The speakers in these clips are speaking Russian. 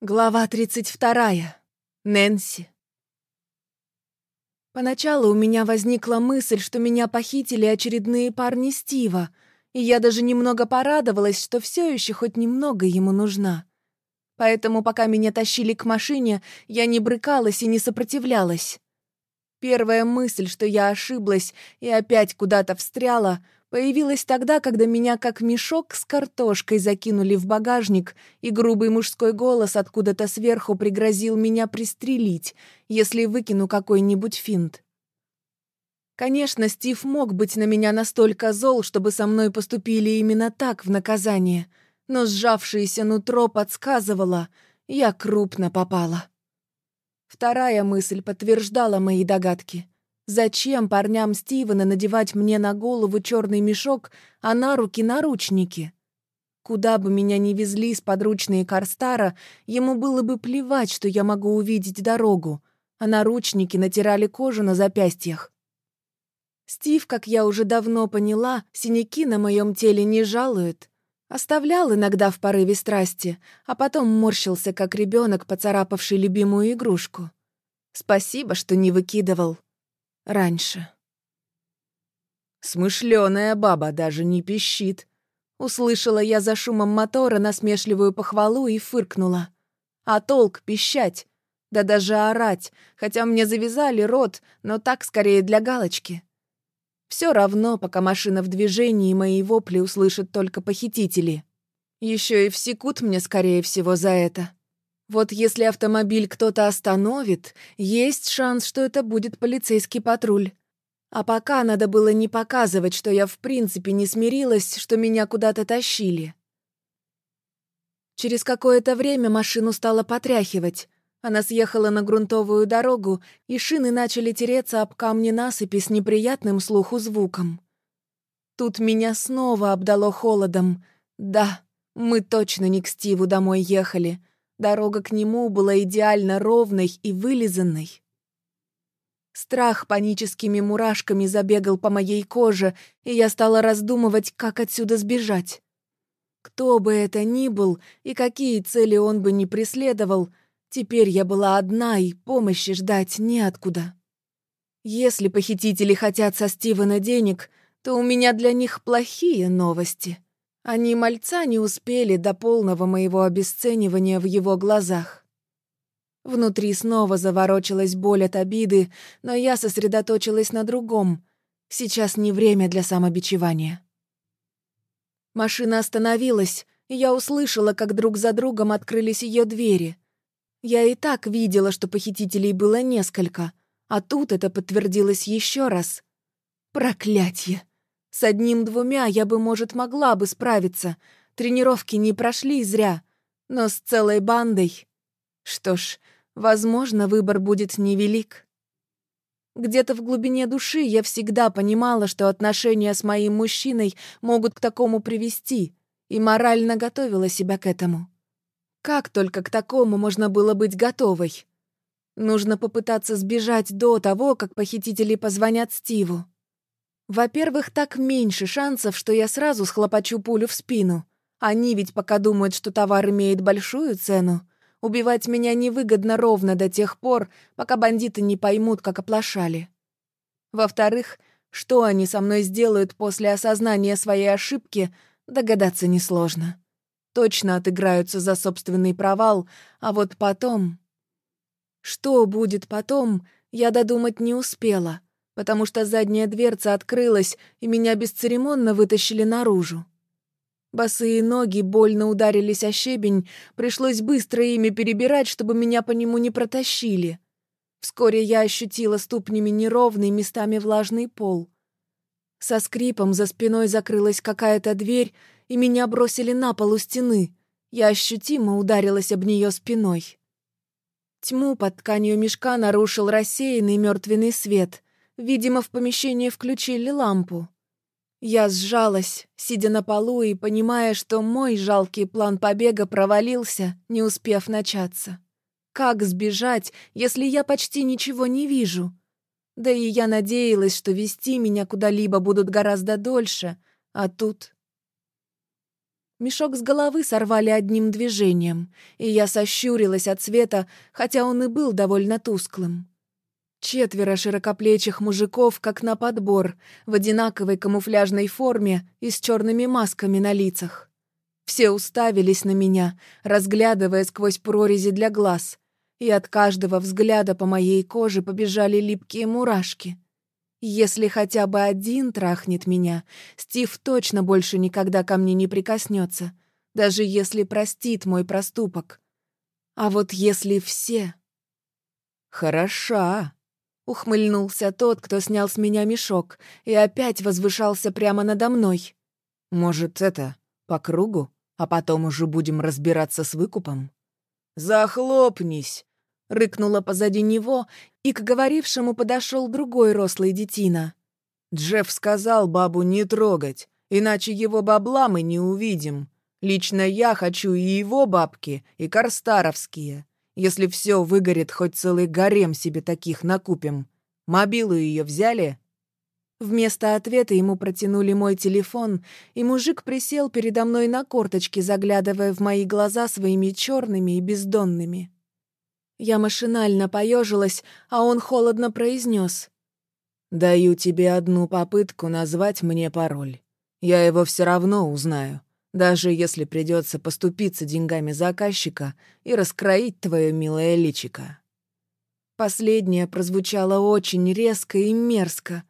Глава 32. Нэнси. Поначалу у меня возникла мысль, что меня похитили очередные парни Стива, и я даже немного порадовалась, что все еще хоть немного ему нужна. Поэтому, пока меня тащили к машине, я не брыкалась и не сопротивлялась. Первая мысль, что я ошиблась и опять куда-то встряла — появилась тогда, когда меня как мешок с картошкой закинули в багажник, и грубый мужской голос откуда-то сверху пригрозил меня пристрелить, если выкину какой-нибудь финт. Конечно, Стив мог быть на меня настолько зол, чтобы со мной поступили именно так в наказание, но сжавшееся нутро подсказывало, я крупно попала. Вторая мысль подтверждала мои догадки — Зачем парням Стивена надевать мне на голову черный мешок, а на руки наручники? Куда бы меня ни везли с подручные Карстара, ему было бы плевать, что я могу увидеть дорогу, а наручники натирали кожу на запястьях. Стив, как я уже давно поняла, синяки на моем теле не жалует. Оставлял иногда в порыве страсти, а потом морщился, как ребенок, поцарапавший любимую игрушку. Спасибо, что не выкидывал раньше. Смышленая баба даже не пищит. Услышала я за шумом мотора насмешливую похвалу и фыркнула. А толк пищать, да даже орать, хотя мне завязали рот, но так скорее для галочки. Все равно, пока машина в движении, мои вопли услышат только похитители. Еще и всекут мне, скорее всего, за это. Вот если автомобиль кто-то остановит, есть шанс, что это будет полицейский патруль. А пока надо было не показывать, что я в принципе не смирилась, что меня куда-то тащили. Через какое-то время машину стало потряхивать. Она съехала на грунтовую дорогу, и шины начали тереться об камни насыпи с неприятным слуху звуком. Тут меня снова обдало холодом. Да, мы точно не к Стиву домой ехали — Дорога к нему была идеально ровной и вылизанной. Страх паническими мурашками забегал по моей коже, и я стала раздумывать, как отсюда сбежать. Кто бы это ни был и какие цели он бы ни преследовал, теперь я была одна, и помощи ждать неоткуда. Если похитители хотят со Стивена денег, то у меня для них плохие новости. Они мальца не успели до полного моего обесценивания в его глазах. Внутри снова заворочилась боль от обиды, но я сосредоточилась на другом. Сейчас не время для самобичевания. Машина остановилась, и я услышала, как друг за другом открылись ее двери. Я и так видела, что похитителей было несколько, а тут это подтвердилось еще раз. Проклятье! С одним-двумя я бы, может, могла бы справиться. Тренировки не прошли зря. Но с целой бандой... Что ж, возможно, выбор будет невелик. Где-то в глубине души я всегда понимала, что отношения с моим мужчиной могут к такому привести, и морально готовила себя к этому. Как только к такому можно было быть готовой? Нужно попытаться сбежать до того, как похитители позвонят Стиву. Во-первых, так меньше шансов, что я сразу схлопочу пулю в спину. Они ведь пока думают, что товар имеет большую цену. Убивать меня невыгодно ровно до тех пор, пока бандиты не поймут, как оплошали. Во-вторых, что они со мной сделают после осознания своей ошибки, догадаться несложно. Точно отыграются за собственный провал, а вот потом... Что будет потом, я додумать не успела — потому что задняя дверца открылась, и меня бесцеремонно вытащили наружу. Босые ноги больно ударились о щебень, пришлось быстро ими перебирать, чтобы меня по нему не протащили. Вскоре я ощутила ступнями неровный, местами влажный пол. Со скрипом за спиной закрылась какая-то дверь, и меня бросили на пол у стены. Я ощутимо ударилась об нее спиной. Тьму под тканью мешка нарушил рассеянный мертвенный свет — Видимо, в помещении включили лампу. Я сжалась, сидя на полу и понимая, что мой жалкий план побега провалился, не успев начаться. Как сбежать, если я почти ничего не вижу? Да и я надеялась, что вести меня куда-либо будут гораздо дольше, а тут... Мешок с головы сорвали одним движением, и я сощурилась от света, хотя он и был довольно тусклым. Четверо широкоплечих мужиков, как на подбор, в одинаковой камуфляжной форме и с черными масками на лицах. Все уставились на меня, разглядывая сквозь прорези для глаз, и от каждого взгляда по моей коже побежали липкие мурашки — если хотя бы один трахнет меня, Стив точно больше никогда ко мне не прикоснется, даже если простит мой проступок. А вот если все... «Хороша», — ухмыльнулся тот, кто снял с меня мешок, и опять возвышался прямо надо мной. «Может, это, по кругу, а потом уже будем разбираться с выкупом?» «Захлопнись!» — рыкнула позади него, и к говорившему подошел другой рослый детина. «Джефф сказал бабу не трогать, иначе его бабла мы не увидим. Лично я хочу и его бабки, и карстаровские. Если все выгорит, хоть целый гарем себе таких накупим. Мобилу ее взяли?» Вместо ответа ему протянули мой телефон, и мужик присел передо мной на корточки, заглядывая в мои глаза своими черными и бездонными. Я машинально поежилась, а он холодно произнес. «Даю тебе одну попытку назвать мне пароль. Я его все равно узнаю, даже если придется поступиться деньгами заказчика и раскроить твое милое личико». Последнее прозвучало очень резко и мерзко.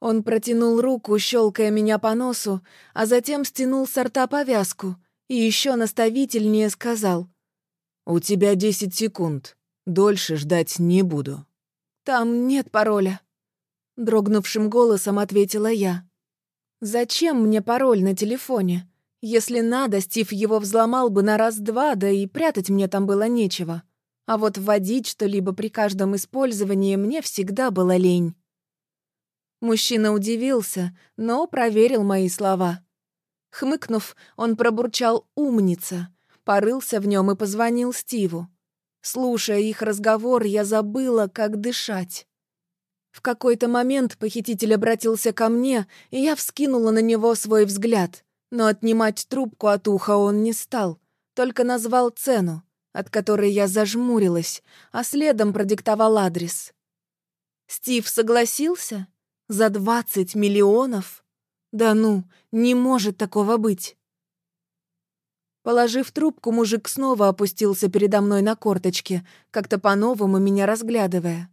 Он протянул руку, щелкая меня по носу, а затем стянул с рта повязку и еще наставительнее сказал. «У тебя десять секунд. Дольше ждать не буду». «Там нет пароля», — дрогнувшим голосом ответила я. «Зачем мне пароль на телефоне? Если надо, Стив его взломал бы на раз-два, да и прятать мне там было нечего. А вот вводить что-либо при каждом использовании мне всегда было лень». Мужчина удивился, но проверил мои слова. Хмыкнув, он пробурчал «умница», порылся в нем и позвонил Стиву. Слушая их разговор, я забыла, как дышать. В какой-то момент похититель обратился ко мне, и я вскинула на него свой взгляд. Но отнимать трубку от уха он не стал, только назвал цену, от которой я зажмурилась, а следом продиктовал адрес. Стив согласился? За двадцать миллионов? Да ну, не может такого быть. Положив трубку, мужик снова опустился передо мной на корточки, как-то по-новому меня разглядывая.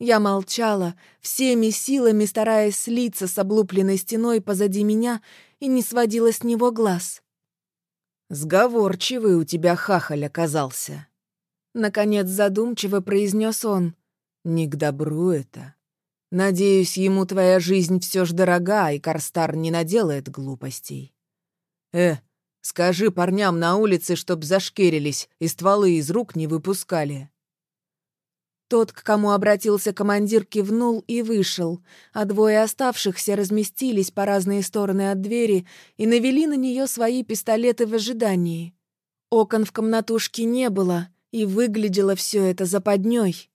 Я молчала, всеми силами стараясь слиться с облупленной стеной позади меня и не сводила с него глаз. «Сговорчивый у тебя хахаль оказался», — наконец задумчиво произнес он. «Не к добру это. Надеюсь, ему твоя жизнь все ж дорога, и Карстар не наделает глупостей. Э, Скажи парням на улице, чтоб зашкерились и стволы из рук не выпускали». Тот, к кому обратился командир, кивнул и вышел, а двое оставшихся разместились по разные стороны от двери и навели на нее свои пистолеты в ожидании. Окон в комнатушке не было, и выглядело все это западней.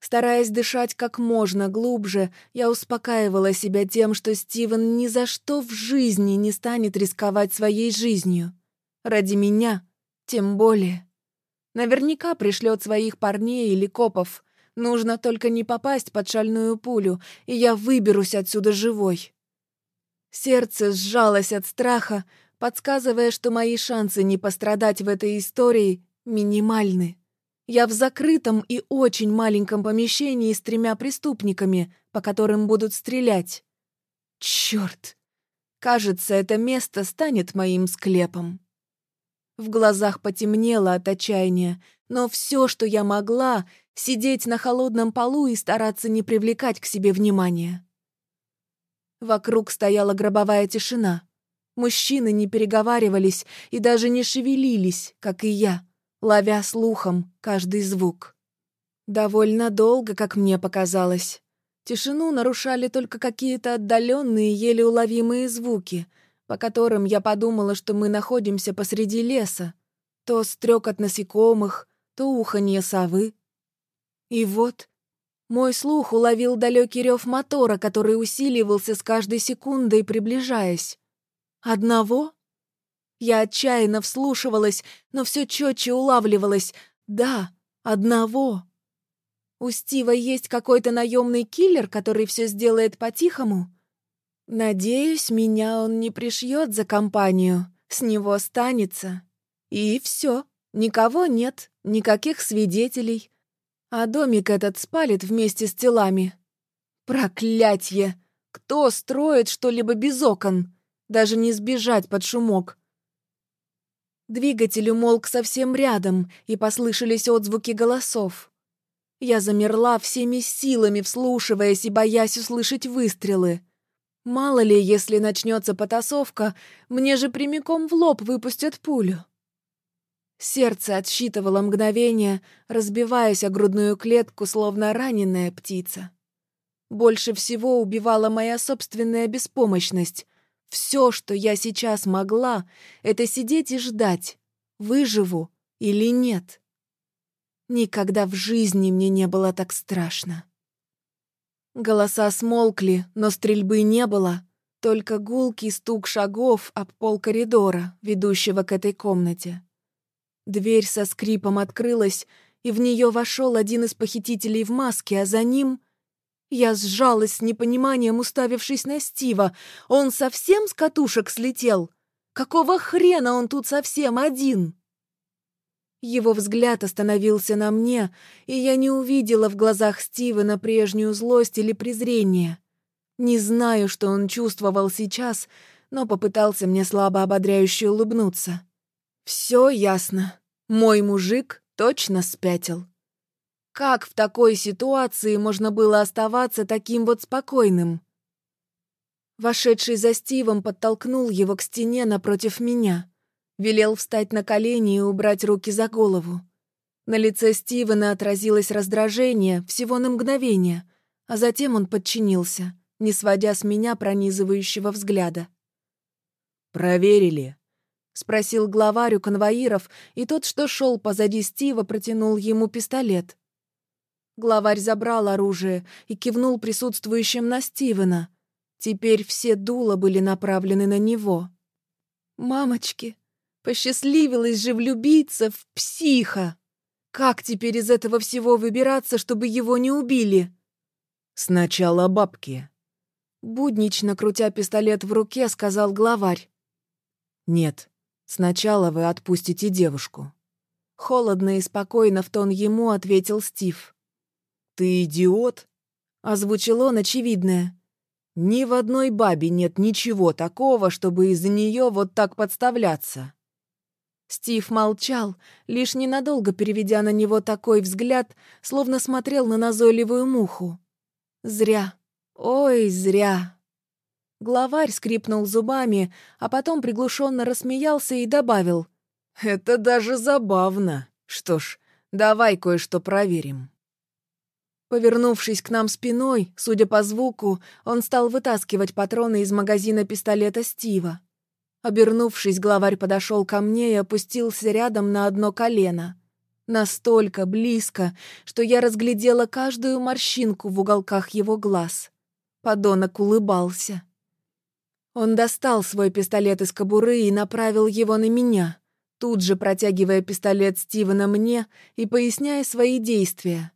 Стараясь дышать как можно глубже, я успокаивала себя тем, что Стивен ни за что в жизни не станет рисковать своей жизнью. Ради меня, тем более. Наверняка пришлет своих парней или копов. Нужно только не попасть под шальную пулю, и я выберусь отсюда живой. Сердце сжалось от страха, подсказывая, что мои шансы не пострадать в этой истории минимальны. Я в закрытом и очень маленьком помещении с тремя преступниками, по которым будут стрелять. Черт! Кажется, это место станет моим склепом. В глазах потемнело от отчаяния, но все, что я могла, сидеть на холодном полу и стараться не привлекать к себе внимания. Вокруг стояла гробовая тишина. Мужчины не переговаривались и даже не шевелились, как и я ловя слухом каждый звук. Довольно долго, как мне показалось. Тишину нарушали только какие-то отдаленные, еле уловимые звуки, по которым я подумала, что мы находимся посреди леса. То стрекот насекомых, то уханье совы. И вот мой слух уловил далекий рев мотора, который усиливался с каждой секундой, приближаясь. Одного? Я отчаянно вслушивалась, но все четче улавливалась. Да, одного. У Стива есть какой-то наемный киллер, который все сделает по-тихому? Надеюсь, меня он не пришьет за компанию, с него останется. И все, никого нет, никаких свидетелей. А домик этот спалит вместе с телами. Проклятье! Кто строит что-либо без окон? Даже не сбежать под шумок. Двигатель умолк совсем рядом, и послышались отзвуки голосов. Я замерла всеми силами, вслушиваясь и боясь услышать выстрелы. Мало ли, если начнется потасовка, мне же прямиком в лоб выпустят пулю. Сердце отсчитывало мгновение, разбиваясь о грудную клетку, словно раненая птица. Больше всего убивала моя собственная беспомощность, все, что я сейчас могла, это сидеть и ждать, выживу или нет. Никогда в жизни мне не было так страшно. Голоса смолкли, но стрельбы не было, только гулкий стук шагов об пол коридора, ведущего к этой комнате. Дверь со скрипом открылась, и в нее вошел один из похитителей в маске, а за ним я сжалась с непониманием, уставившись на Стива. Он совсем с катушек слетел? Какого хрена он тут совсем один? Его взгляд остановился на мне, и я не увидела в глазах Стивена прежнюю злость или презрение. Не знаю, что он чувствовал сейчас, но попытался мне слабо ободряюще улыбнуться. Все ясно. Мой мужик точно спятил. Как в такой ситуации можно было оставаться таким вот спокойным? Вошедший за Стивом подтолкнул его к стене напротив меня. Велел встать на колени и убрать руки за голову. На лице Стивена отразилось раздражение всего на мгновение, а затем он подчинился, не сводя с меня пронизывающего взгляда. «Проверили?» — спросил главарь у конвоиров, и тот, что шел позади Стива, протянул ему пистолет. Главарь забрал оружие и кивнул присутствующим на Стивена. Теперь все дула были направлены на него. «Мамочки, посчастливилась же влюбиться в психа! Как теперь из этого всего выбираться, чтобы его не убили?» «Сначала бабки», — буднично крутя пистолет в руке, сказал главарь. «Нет, сначала вы отпустите девушку». Холодно и спокойно в тон ему ответил Стив. «Ты идиот?» — озвучил он очевидное. «Ни в одной бабе нет ничего такого, чтобы из-за нее вот так подставляться». Стив молчал, лишь ненадолго переведя на него такой взгляд, словно смотрел на назойливую муху. Зря. Ой, зря. Главарь скрипнул зубами, а потом приглушенно рассмеялся и добавил. «Это даже забавно. Что ж, давай кое-что проверим». Повернувшись к нам спиной, судя по звуку, он стал вытаскивать патроны из магазина пистолета Стива. Обернувшись, главарь подошел ко мне и опустился рядом на одно колено. Настолько близко, что я разглядела каждую морщинку в уголках его глаз. Подонок улыбался. Он достал свой пистолет из кобуры и направил его на меня, тут же протягивая пистолет Стивена мне и поясняя свои действия.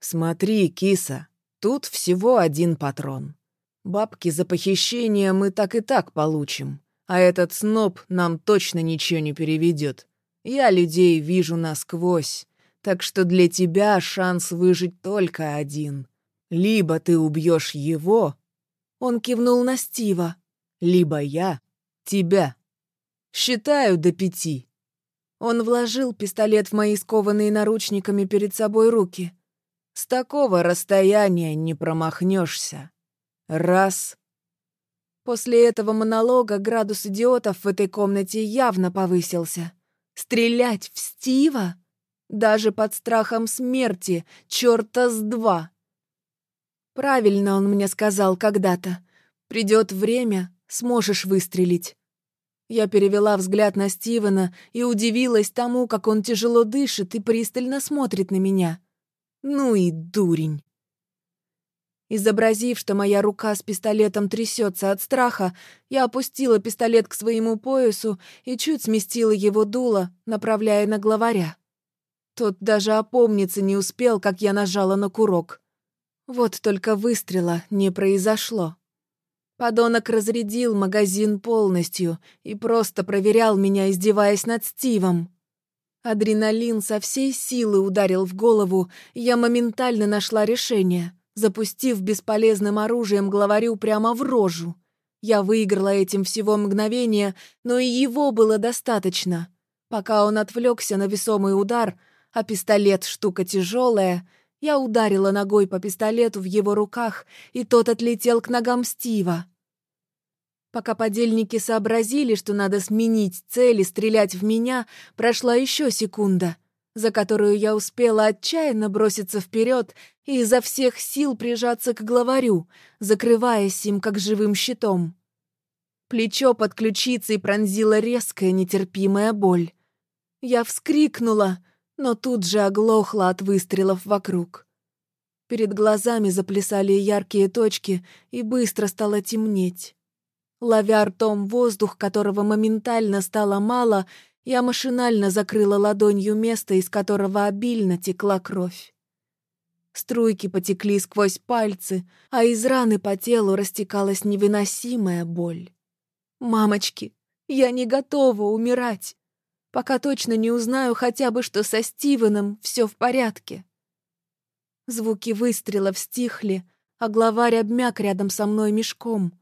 «Смотри, киса, тут всего один патрон. Бабки за похищение мы так и так получим, а этот сноб нам точно ничего не переведет. Я людей вижу насквозь, так что для тебя шанс выжить только один. Либо ты убьешь его...» Он кивнул на Стива. «Либо я тебя. Считаю до пяти». Он вложил пистолет в мои скованные наручниками перед собой руки — с такого расстояния не промахнешься. Раз. После этого монолога градус идиотов в этой комнате явно повысился. Стрелять в Стива? Даже под страхом смерти, черта с два. Правильно он мне сказал когда-то. Придет время, сможешь выстрелить. Я перевела взгляд на Стивена и удивилась тому, как он тяжело дышит и пристально смотрит на меня. Ну и дурень. Изобразив, что моя рука с пистолетом трясется от страха, я опустила пистолет к своему поясу и чуть сместила его дуло, направляя на главаря. Тот даже опомниться не успел, как я нажала на курок. Вот только выстрела не произошло. Подонок разрядил магазин полностью и просто проверял меня, издеваясь над Стивом. Адреналин со всей силы ударил в голову, и я моментально нашла решение — запустив бесполезным оружием главарю прямо в рожу. Я выиграла этим всего мгновения, но и его было достаточно. Пока он отвлекся на весомый удар, а пистолет — штука тяжелая, я ударила ногой по пистолету в его руках, и тот отлетел к ногам Стива. Пока подельники сообразили, что надо сменить цель и стрелять в меня, прошла еще секунда — за которую я успела отчаянно броситься вперед и изо всех сил прижаться к главарю, закрываясь им как живым щитом. Плечо под ключицей пронзила резкая нетерпимая боль. Я вскрикнула, но тут же оглохла от выстрелов вокруг. Перед глазами заплясали яркие точки, и быстро стало темнеть. Ловя ртом воздух, которого моментально стало мало, я машинально закрыла ладонью место, из которого обильно текла кровь. Струйки потекли сквозь пальцы, а из раны по телу растекалась невыносимая боль. «Мамочки, я не готова умирать, пока точно не узнаю хотя бы, что со Стивеном все в порядке». Звуки выстрелов стихли, а главарь обмяк рядом со мной мешком.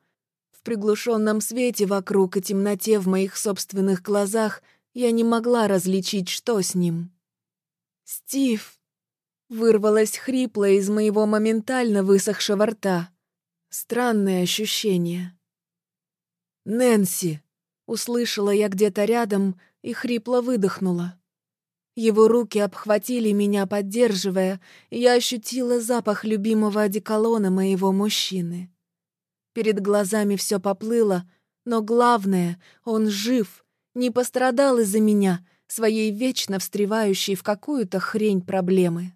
В приглушенном свете вокруг и темноте в моих собственных глазах — я не могла различить, что с ним. «Стив!» Вырвалось хрипло из моего моментально высохшего рта. Странное ощущение. «Нэнси!» Услышала я где-то рядом и хрипло выдохнула. Его руки обхватили меня, поддерживая, и я ощутила запах любимого одеколона моего мужчины. Перед глазами все поплыло, но главное, он жив не пострадал из-за меня, своей вечно встревающей в какую-то хрень проблемы.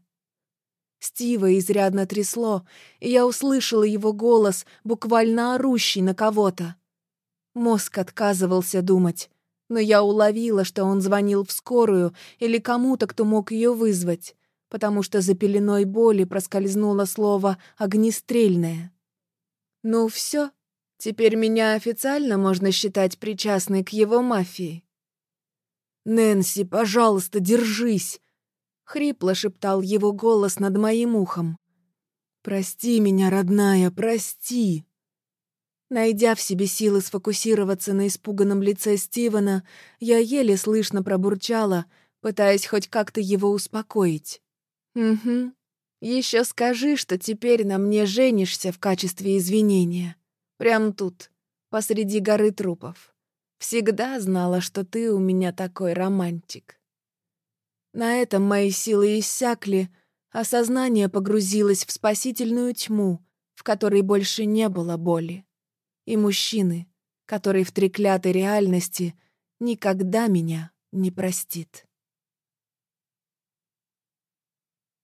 Стива изрядно трясло, и я услышала его голос, буквально орущий на кого-то. Мозг отказывался думать, но я уловила, что он звонил в скорую или кому-то, кто мог ее вызвать, потому что за пеленой боли проскользнуло слово «огнестрельное». «Ну все, Теперь меня официально можно считать причастной к его мафии. «Нэнси, пожалуйста, держись!» — хрипло шептал его голос над моим ухом. «Прости меня, родная, прости!» Найдя в себе силы сфокусироваться на испуганном лице Стивена, я еле слышно пробурчала, пытаясь хоть как-то его успокоить. «Угу. Еще скажи, что теперь на мне женишься в качестве извинения. Прям тут, посреди горы трупов. Всегда знала, что ты у меня такой романтик. На этом мои силы иссякли, а сознание погрузилось в спасительную тьму, в которой больше не было боли. И мужчины, который в треклятой реальности никогда меня не простит.